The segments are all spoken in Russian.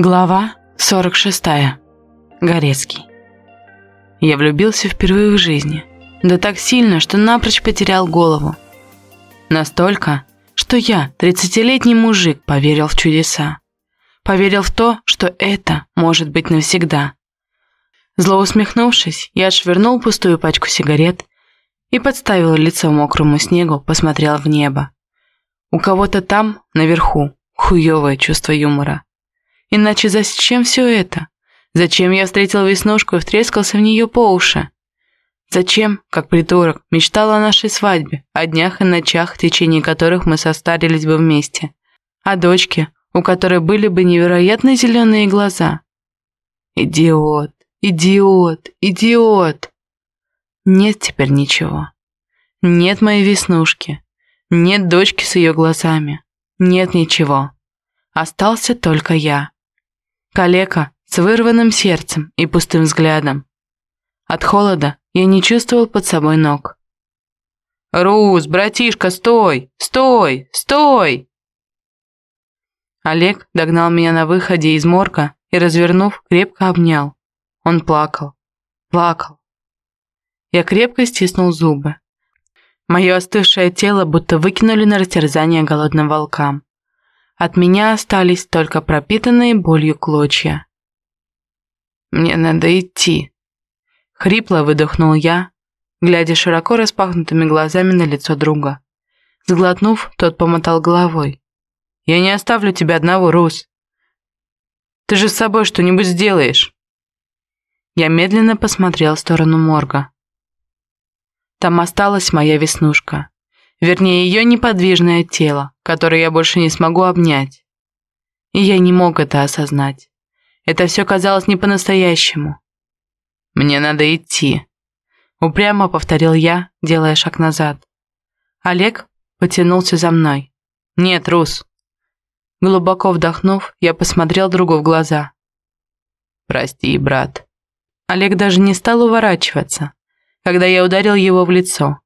Глава 46. Горецкий. Я влюбился впервые в жизни. Да так сильно, что напрочь потерял голову. Настолько, что я, 30-летний мужик, поверил в чудеса. Поверил в то, что это может быть навсегда. Зло усмехнувшись, я отшвырнул пустую пачку сигарет и подставил лицо мокрому снегу, посмотрел в небо. У кого-то там, наверху, хуёвое чувство юмора. Иначе зачем все это? Зачем я встретил Веснушку и втрескался в нее по уши? Зачем, как придурок, мечтал о нашей свадьбе, о днях и ночах, в течение которых мы состарились бы вместе, о дочке, у которой были бы невероятно зеленые глаза? Идиот, идиот, идиот! Нет теперь ничего. Нет моей Веснушки. Нет дочки с ее глазами. Нет ничего. Остался только я. Калека с вырванным сердцем и пустым взглядом. От холода я не чувствовал под собой ног. «Рус, братишка, стой! Стой! Стой!» Олег догнал меня на выходе из морга и, развернув, крепко обнял. Он плакал. Плакал. Я крепко стиснул зубы. Мое остывшее тело будто выкинули на растерзание голодным волкам. От меня остались только пропитанные болью клочья. «Мне надо идти», — хрипло выдохнул я, глядя широко распахнутыми глазами на лицо друга. Сглотнув, тот помотал головой. «Я не оставлю тебя одного, Рус. Ты же с собой что-нибудь сделаешь». Я медленно посмотрел в сторону морга. Там осталась моя веснушка. Вернее, ее неподвижное тело, которое я больше не смогу обнять. И я не мог это осознать. Это все казалось не по-настоящему. «Мне надо идти», — упрямо повторил я, делая шаг назад. Олег потянулся за мной. «Нет, Рус». Глубоко вдохнув, я посмотрел другу в глаза. «Прости, брат». Олег даже не стал уворачиваться, когда я ударил его в лицо.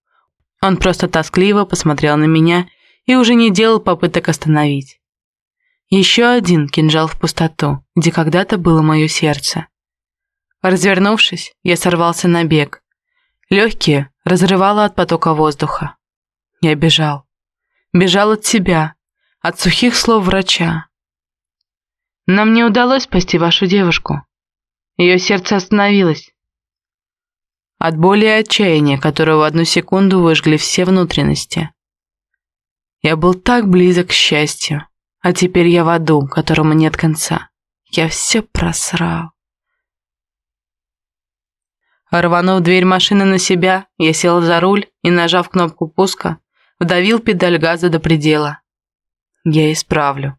Он просто тоскливо посмотрел на меня и уже не делал попыток остановить. Еще один кинжал в пустоту, где когда-то было мое сердце. Развернувшись, я сорвался на бег. Легкие разрывало от потока воздуха. Я бежал. Бежал от себя, от сухих слов врача. Нам не удалось спасти вашу девушку. Ее сердце остановилось. От боли и отчаяния, которые в одну секунду выжгли все внутренности. Я был так близок к счастью, а теперь я в аду, которому нет конца. Я все просрал. Рванув дверь машины на себя, я сел за руль и, нажав кнопку пуска, вдавил педаль газа до предела. Я исправлю.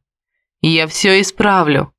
Я все исправлю.